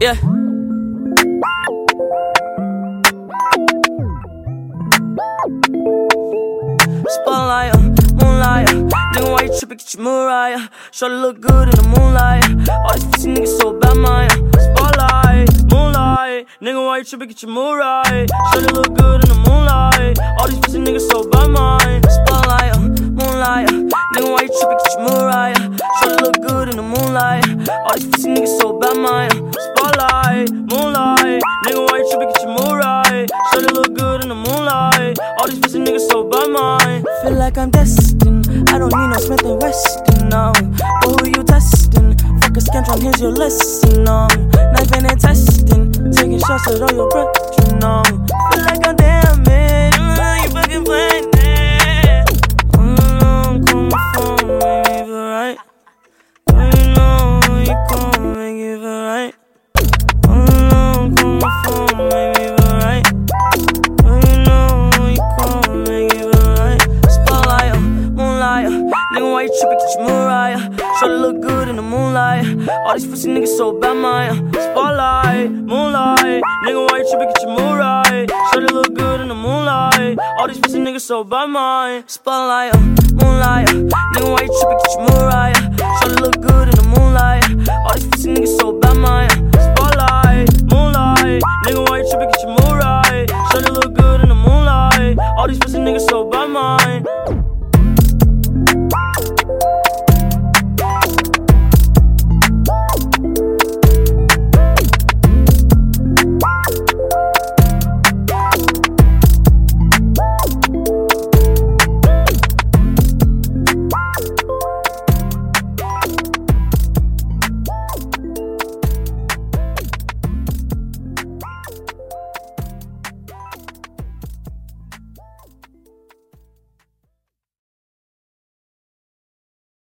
Yeah. Spotlight, uh, moonlight. uh, Nigga, why you tripping? Get your Mariah. Shorty look good in the moonlight. All these pussy niggas so bad, my uh, spotlight, moonlight. Nigga, why you tripping? Get your Mariah. Shorty look good in the moonlight. All these pussy niggas so bad, my spotlight, uh, moonlight. uh, Nigga, why you tripping? Get your Mariah. Shorty look good in the moonlight. All these pussy niggas so bad, my Pussy niggas so bad, my Feel like I'm destined. I don't need no Smith and Weston, no. But who you testing? Fuck a scantron, here's your lesson, no. Knife and testing. Taking shots at all your breath, you why you tripping? Get your Mariah. Sure look good in the moonlight. All these pussy niggas so bad, my uh, spotlight, moonlight, nigga, why you tripping? Get your Mariah. Sure look good in the moonlight. All these pussy niggas so bad, my spotlight, uh, moonlight, uh, nigga, why you tripping? Get your Mariah. Sure look good in the moonlight.